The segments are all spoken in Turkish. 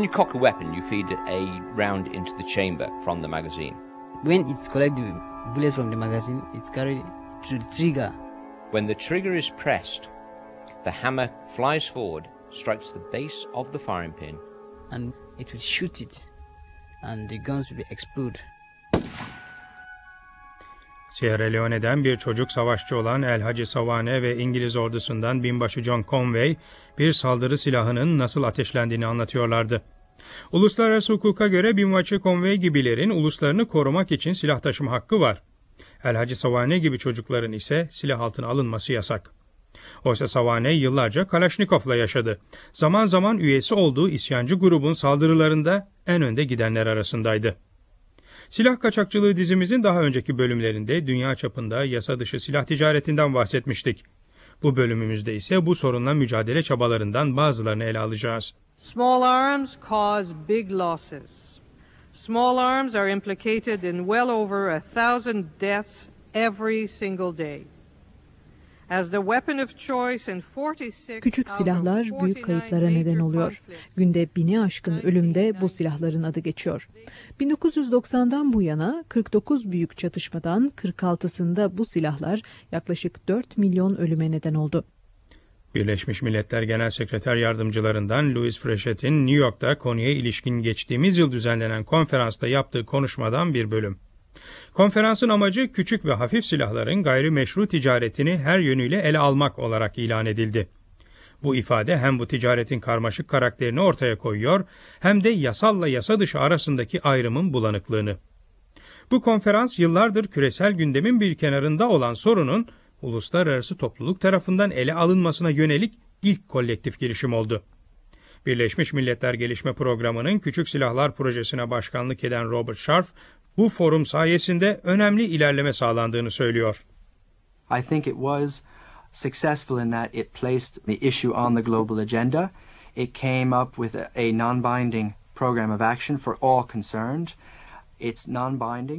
When you cock a weapon, you feed a round into the chamber from the magazine. When it's collected bullet from the magazine, it's carried to the trigger. When the trigger is pressed, the hammer flies forward, strikes the base of the firing pin, and it will shoot it, and the guns will be explode. Sierra Leone'den bir çocuk savaşçı olan El Hacı Savane ve İngiliz ordusundan binbaşı John Conway bir saldırı silahının nasıl ateşlendiğini anlatıyorlardı. Uluslararası hukuka göre binbaşı Conway gibilerin uluslarını korumak için silah taşıma hakkı var. El Hacı Savane gibi çocukların ise silah altına alınması yasak. Oysa Savane yıllarca Kalaşnikov'la yaşadı. Zaman zaman üyesi olduğu isyancı grubun saldırılarında en önde gidenler arasındaydı. Silah kaçakçılığı dizimizin daha önceki bölümlerinde dünya çapında yasa dışı silah ticaretinden bahsetmiştik. Bu bölümümüzde ise bu sorunla mücadele çabalarından bazılarını ele alacağız. Small arms cause big losses. Small arms are implicated in well over a thousand deaths every single day. Küçük silahlar büyük kayıplara neden oluyor. Günde bini aşkın ölümde bu silahların adı geçiyor. 1990'dan bu yana 49 büyük çatışmadan 46'sında bu silahlar yaklaşık 4 milyon ölüme neden oldu. Birleşmiş Milletler Genel Sekreter Yardımcılarından Louis Frechet'in New York'ta konuya ilişkin geçtiğimiz yıl düzenlenen konferansta yaptığı konuşmadan bir bölüm. Konferansın amacı küçük ve hafif silahların gayrimeşru ticaretini her yönüyle ele almak olarak ilan edildi. Bu ifade hem bu ticaretin karmaşık karakterini ortaya koyuyor hem de yasalla yasa dışı arasındaki ayrımın bulanıklığını. Bu konferans yıllardır küresel gündemin bir kenarında olan sorunun uluslararası topluluk tarafından ele alınmasına yönelik ilk kolektif girişim oldu. Birleşmiş Milletler Gelişme Programı'nın Küçük Silahlar Projesi'ne başkanlık eden Robert Sharf, bu forum sayesinde önemli ilerleme sağlandığını söylüyor. I think it was successful in that it placed the issue on the global agenda. It came up with a, a non-binding program of action for all concerned.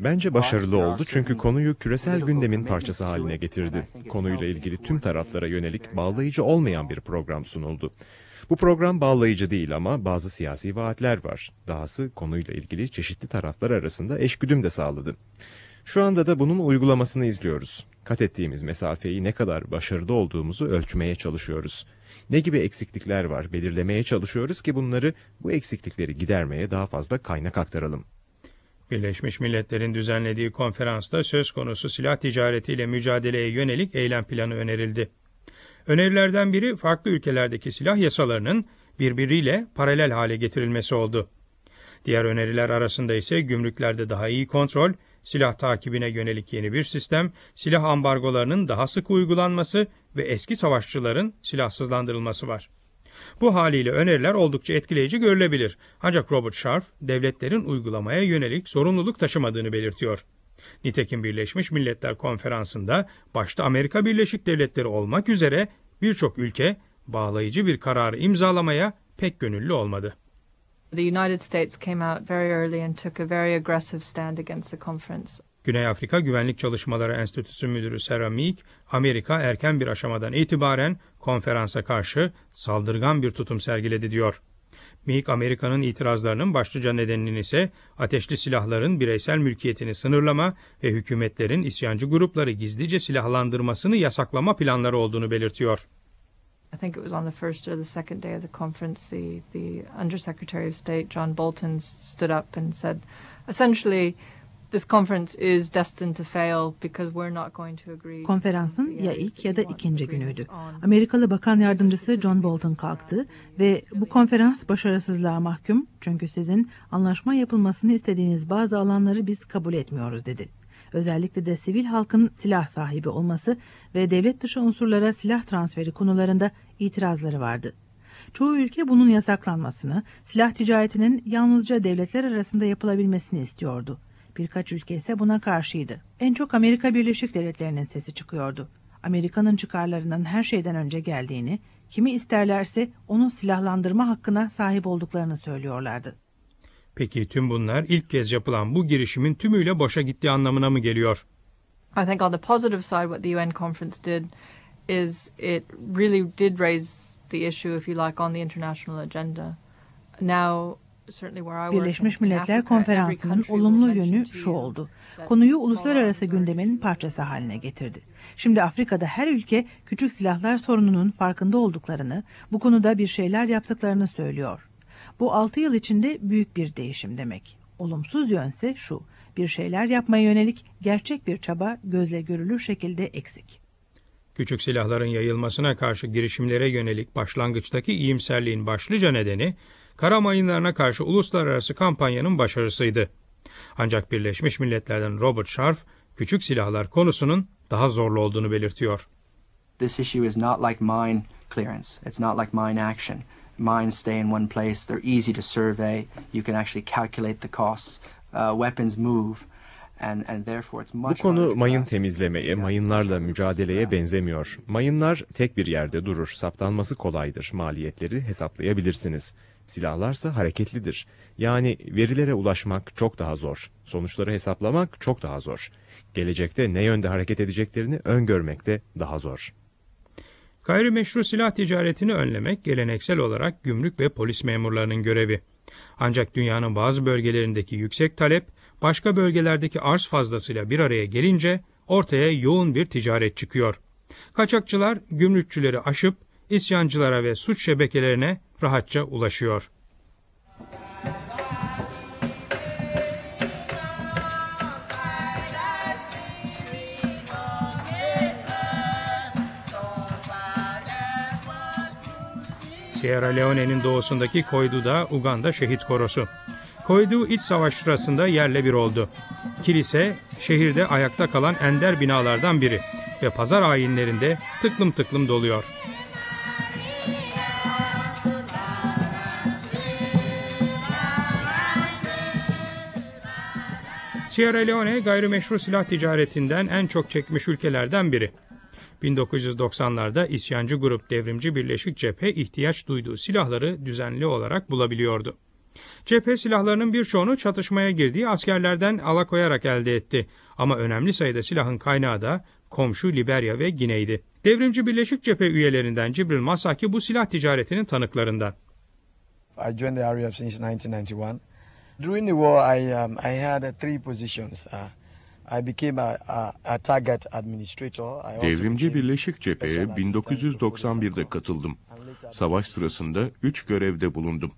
Bence başarılı oldu çünkü konuyu küresel gündemin parçası haline getirdi. Konuyla ilgili tüm taraflara yönelik bağlayıcı olmayan bir program sunuldu. Bu program bağlayıcı değil ama bazı siyasi vaatler var. Dahası konuyla ilgili çeşitli taraflar arasında eşgüdüm de sağladı. Şu anda da bunun uygulamasını izliyoruz. Kat ettiğimiz mesafeyi ne kadar başarılı olduğumuzu ölçmeye çalışıyoruz. Ne gibi eksiklikler var belirlemeye çalışıyoruz ki bunları bu eksiklikleri gidermeye daha fazla kaynak aktaralım. Birleşmiş Milletler'in düzenlediği konferansta söz konusu silah ticaretiyle mücadeleye yönelik eylem planı önerildi. Önerilerden biri farklı ülkelerdeki silah yasalarının birbiriyle paralel hale getirilmesi oldu. Diğer öneriler arasında ise gümrüklerde daha iyi kontrol, silah takibine yönelik yeni bir sistem, silah ambargolarının daha sık uygulanması ve eski savaşçıların silahsızlandırılması var. Bu haliyle öneriler oldukça etkileyici görülebilir. Ancak Robert Sharf, devletlerin uygulamaya yönelik sorumluluk taşımadığını belirtiyor. Nitekim Birleşmiş Milletler Konferansı'nda başta Amerika Birleşik Devletleri olmak üzere birçok ülke bağlayıcı bir kararı imzalamaya pek gönüllü olmadı. The United States came out very early and took a very aggressive stand against the conference. Güney Afrika Güvenlik Çalışmaları Enstitüsü Müdürü Sarah Meek, Amerika erken bir aşamadan itibaren konferansa karşı saldırgan bir tutum sergiledi diyor. Meek Amerika'nın itirazlarının başlıca nedeninin ise ateşli silahların bireysel mülkiyetini sınırlama ve hükümetlerin isyancı grupları gizlice silahlandırmasını yasaklama planları olduğunu belirtiyor. I think it was on the first or the second day of the conference, the, the Undersecretary of State, John Bolton, stood up and said, essentially, Konferansın ya ilk ya da ikinci günüydü. Amerikalı Bakan Yardımcısı John Bolton kalktı ve bu konferans başarısızlığa mahkum çünkü sizin anlaşma yapılmasını istediğiniz bazı alanları biz kabul etmiyoruz dedi. Özellikle de sivil halkın silah sahibi olması ve devlet dışı unsurlara silah transferi konularında itirazları vardı. Çoğu ülke bunun yasaklanmasını, silah ticaretinin yalnızca devletler arasında yapılabilmesini istiyordu. Birkaç ülke ise buna karşıydı. En çok Amerika Birleşik Devletleri'nin sesi çıkıyordu. Amerika'nın çıkarlarının her şeyden önce geldiğini, kimi isterlerse onu silahlandırma hakkına sahip olduklarını söylüyorlardı. Peki tüm bunlar ilk kez yapılan bu girişimin tümüyle boşa gittiği anlamına mı geliyor? I think on the positive side what the UN conference did is it really did raise the issue if you like on the international agenda. now Birleşmiş Milletler Konferansı'nın olumlu yönü şu oldu. Konuyu uluslararası gündemin parçası haline getirdi. Şimdi Afrika'da her ülke küçük silahlar sorununun farkında olduklarını, bu konuda bir şeyler yaptıklarını söylüyor. Bu 6 yıl içinde büyük bir değişim demek. Olumsuz yönse şu, bir şeyler yapmaya yönelik gerçek bir çaba gözle görülür şekilde eksik. Küçük silahların yayılmasına karşı girişimlere yönelik başlangıçtaki iyimserliğin başlıca nedeni, kara mayınlarına karşı uluslararası kampanyanın başarısıydı. Ancak Birleşmiş Milletler'den Robert Sharf, küçük silahlar konusunun daha zorlu olduğunu belirtiyor. This issue is not like mine clearance. It's not like mine action. Mines stay in one place. They're easy to survey. You can actually calculate the costs. Uh, weapons move. And, and therefore it's much Bu konu mayın temizlemeye, mayınlarla mücadeleye benzemiyor. Mayınlar tek bir yerde durur, saptanması kolaydır, maliyetleri hesaplayabilirsiniz. Silahlarsa hareketlidir. Yani verilere ulaşmak çok daha zor. Sonuçları hesaplamak çok daha zor. Gelecekte ne yönde hareket edeceklerini öngörmek de daha zor. Gayrimeşru silah ticaretini önlemek geleneksel olarak gümrük ve polis memurlarının görevi. Ancak dünyanın bazı bölgelerindeki yüksek talep, başka bölgelerdeki arz fazlasıyla bir araya gelince ortaya yoğun bir ticaret çıkıyor. Kaçakçılar gümrükçüleri aşıp isyancılara ve suç şebekelerine rahatça ulaşıyor. Sierra Leone'nin doğusundaki Koydu'da Uganda Şehit Korosu. Koydu iç savaş sırasında yerle bir oldu. Kilise şehirde ayakta kalan ender binalardan biri ve pazar ayinlerinde tıklım tıklım doluyor. Sierra Leone gayrimeşru silah ticaretinden en çok çekmiş ülkelerden biri. 1990'larda isyancı grup Devrimci Birleşik Cephe ihtiyaç duyduğu silahları düzenli olarak bulabiliyordu. Cephe silahlarının birçoğunu çatışmaya girdiği askerlerden alakoyarak elde etti. Ama önemli sayıda silahın kaynağı da komşu Liberya ve Gine'ydi. Devrimci Birleşik Cephe üyelerinden Cibril Masaki bu silah ticaretinin tanıklarından. I joined the RAF since 1991. During the war, I, um, I had uh, three positions. Uh, I became a, a, a target administrator. I Devrimci Birleşik Cephe'ye 1991'de katıldım. Savaş sırasında üç görevde bulundum.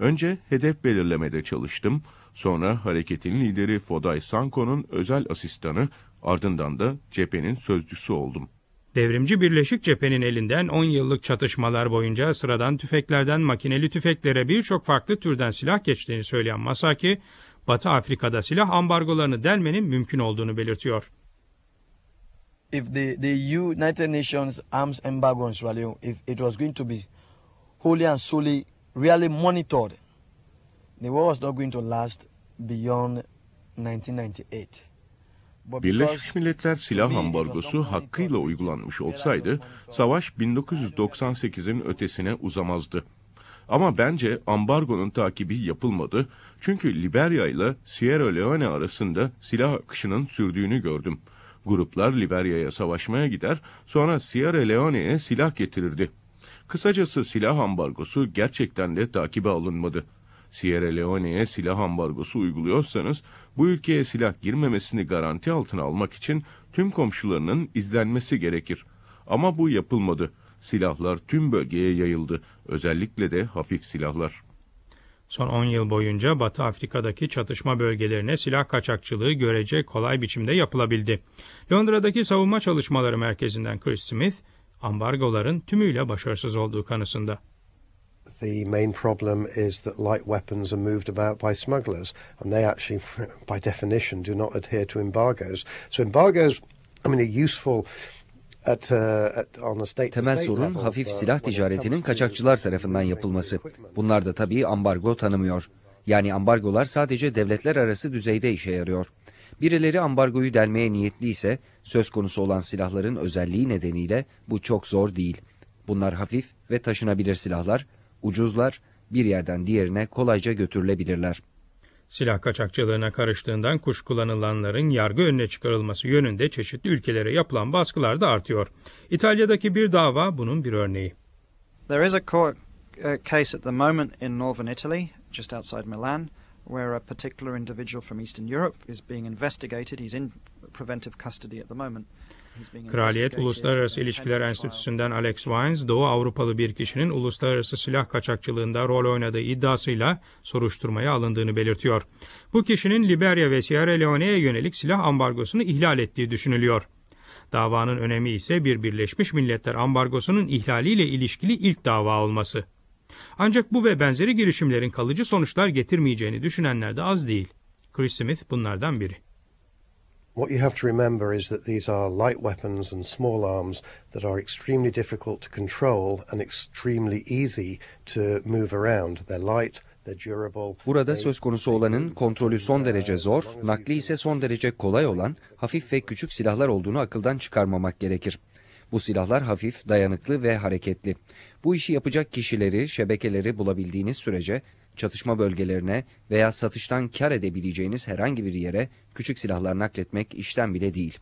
Önce hedef belirlemede çalıştım, sonra hareketin lideri Foday Sanko'nun özel asistanı, ardından da cephenin sözcüsü oldum. Devrimci Birleşik Cephe'nin elinden 10 yıllık çatışmalar boyunca sıradan tüfeklerden makineli tüfeklere birçok farklı türden silah geçtiğini söyleyen Masaki, Batı Afrika'da silah ambargolarını delmenin mümkün olduğunu belirtiyor. If the, the United Nations arms embargo on Sierra Leone, if it was going to be wholly and solely really monitored, the war was not going to last beyond 1998. Birleşmiş Milletler silah ambargosu hakkıyla uygulanmış olsaydı, savaş 1998'in ötesine uzamazdı. Ama bence ambargonun takibi yapılmadı çünkü Liberya ile Sierra Leone arasında silah akışının sürdüğünü gördüm. Gruplar Liberya'ya savaşmaya gider, sonra Sierra Leone'ye silah getirirdi. Kısacası silah ambargosu gerçekten de takibe alınmadı. Sierra Leone'ye silah ambargosu uyguluyorsanız bu ülkeye silah girmemesini garanti altına almak için tüm komşularının izlenmesi gerekir. Ama bu yapılmadı. Silahlar tüm bölgeye yayıldı. Özellikle de hafif silahlar. Son 10 yıl boyunca Batı Afrika'daki çatışma bölgelerine silah kaçakçılığı görece kolay biçimde yapılabildi. Londra'daki savunma çalışmaları merkezinden Chris Smith, ambargoların tümüyle başarısız olduğu kanısında. The main problem is that light weapons are moved about by smugglers, and they actually, by definition, do not adhere to embargoes. So embargoes, I mean, are useful At, uh, at, on a state Temel sorun hafif silah ticaretinin kaçakçılar tarafından yapılması. Bunlar da tabii ambargo tanımıyor. Yani ambargolar sadece devletler arası düzeyde işe yarıyor. Birileri ambargoyu delmeye niyetliyse söz konusu olan silahların özelliği nedeniyle bu çok zor değil. Bunlar hafif ve taşınabilir silahlar, ucuzlar, bir yerden diğerine kolayca götürülebilirler. Silah kaçakçılığına karıştığından kuşkulanılanların yargı önüne çıkarılması yönünde çeşitli ülkelere yapılan baskılar da artıyor. İtalya'daki bir dava bunun bir örneği. There is a court a case at the moment in northern Italy, just outside Milan, where a particular individual from Eastern Europe is being investigated. He's in preventive custody at the moment. Kraliyet Uluslararası İlişkiler Enstitüsü'nden Alex Wines, Doğu Avrupalı bir kişinin uluslararası silah kaçakçılığında rol oynadığı iddiasıyla soruşturmaya alındığını belirtiyor. Bu kişinin Liberya ve Sierra Leone'ye yönelik silah ambargosunu ihlal ettiği düşünülüyor. Davanın önemi ise bir Birleşmiş Milletler ambargosunun ihlaliyle ilişkili ilk dava olması. Ancak bu ve benzeri girişimlerin kalıcı sonuçlar getirmeyeceğini düşünenler de az değil. Chris Smith bunlardan biri. What you have to remember is that these are light weapons and small arms that are extremely difficult to control and extremely easy to move around. They're light, Burada söz konusu olanın kontrolü son derece zor, nakli ise son derece kolay olan hafif ve küçük silahlar olduğunu akıldan çıkarmamak gerekir. Bu silahlar hafif, dayanıklı ve hareketli. Bu işi yapacak kişileri, şebekeleri bulabildiğiniz sürece çatışma bölgelerine veya satıştan kar edebileceğiniz herhangi bir yere küçük silahlar nakletmek işten bile değil.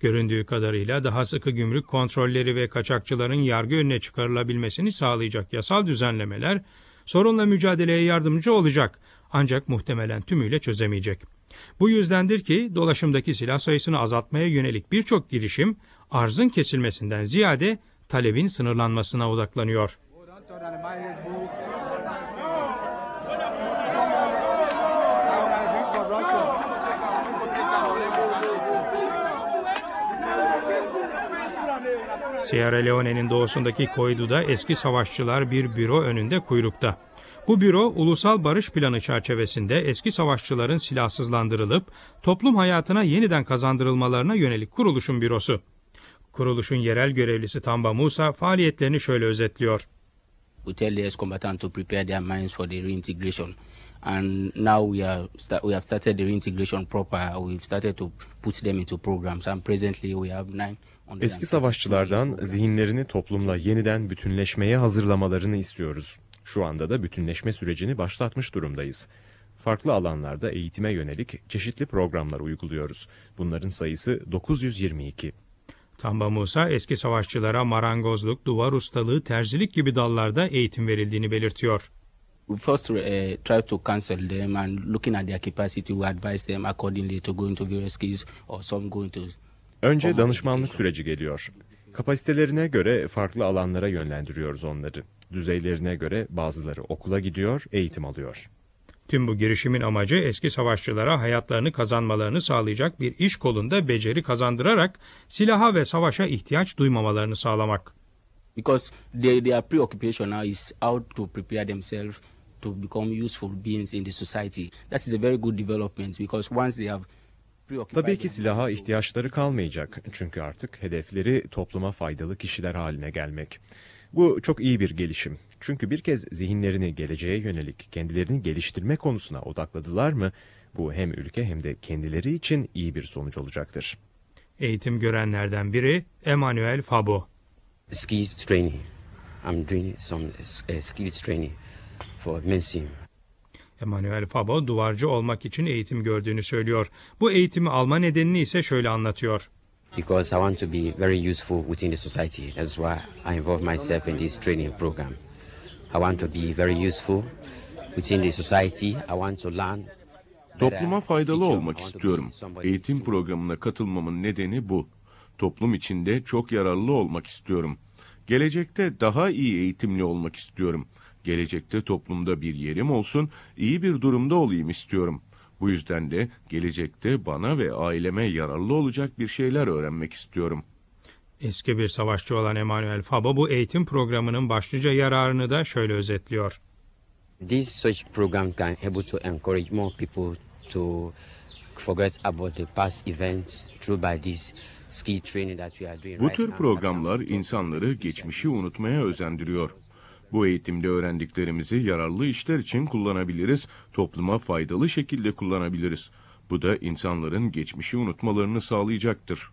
Göründüğü kadarıyla daha sıkı gümrük kontrolleri ve kaçakçıların yargı önüne çıkarılabilmesini sağlayacak yasal düzenlemeler sorunla mücadeleye yardımcı olacak ancak muhtemelen tümüyle çözemeyecek. Bu yüzdendir ki dolaşımdaki silah sayısını azaltmaya yönelik birçok girişim arzın kesilmesinden ziyade talebin sınırlanmasına odaklanıyor. Sierra Leone'nin doğusundaki Koidu'da eski savaşçılar bir büro önünde kuyrukta. Bu büro ulusal barış planı çerçevesinde eski savaşçıların silahsızlandırılıp toplum hayatına yeniden kazandırılmalarına yönelik kuruluşun bürosu. Kuruluşun yerel görevlisi Tamba Musa faaliyetlerini şöyle özetliyor. We tell the ex-combatants to prepare their minds for the reintegration. And now we are we have started the reintegration proper. We've started to put them into programs. And presently we have nine Eski savaşçılardan zihinlerini toplumla yeniden bütünleşmeye hazırlamalarını istiyoruz. Şu anda da bütünleşme sürecini başlatmış durumdayız. Farklı alanlarda eğitime yönelik çeşitli programlar uyguluyoruz. Bunların sayısı 922. Tamba Musa eski savaşçılara marangozluk, duvar ustalığı, terzilik gibi dallarda eğitim verildiğini belirtiyor. First uh, try to counsel them and looking at their capacity, we advise them accordingly to go into various skills or some go into Önce danışmanlık süreci geliyor. Kapasitelerine göre farklı alanlara yönlendiriyoruz onları. Düzeylerine göre bazıları okula gidiyor, eğitim alıyor. Tüm bu girişimin amacı eski savaşçılara hayatlarını kazanmalarını sağlayacak bir iş kolunda beceri kazandırarak silaha ve savaşa ihtiyaç duymamalarını sağlamak. Because their, their preoccupation now is how to prepare themselves to become useful beings in the society. That is a very good development because once they have Tabii ki silaha ihtiyaçları kalmayacak. Çünkü artık hedefleri topluma faydalı kişiler haline gelmek. Bu çok iyi bir gelişim. Çünkü bir kez zihinlerini geleceğe yönelik kendilerini geliştirme konusuna odakladılar mı bu hem ülke hem de kendileri için iyi bir sonuç olacaktır. Eğitim görenlerden biri Emmanuel Fabo. Skills training. I'm doing some uh, skills training for medicine. Emmanuel Fabo duvarcı olmak için eğitim gördüğünü söylüyor. Bu eğitimi alma nedenini ise şöyle anlatıyor. Because I want to be very useful within the society. That's why I involve myself in this training program. I want to be very useful within the society. I want to learn Topluma faydalı olmak istiyorum. Eğitim programına katılmamın nedeni bu. Toplum içinde çok yararlı olmak istiyorum. Gelecekte daha iyi eğitimli olmak istiyorum. Gelecekte toplumda bir yerim olsun, iyi bir durumda olayım istiyorum. Bu yüzden de gelecekte bana ve aileme yararlı olacak bir şeyler öğrenmek istiyorum. Eski bir savaşçı olan Emmanuel Faba bu eğitim programının başlıca yararını da şöyle özetliyor. This such program can able to encourage more people to forget about the past events through by this skill training that we are doing Bu tür programlar insanları geçmişi unutmaya özendiriyor. Bu eğitimde öğrendiklerimizi yararlı işler için kullanabiliriz, topluma faydalı şekilde kullanabiliriz. Bu da insanların geçmişi unutmalarını sağlayacaktır.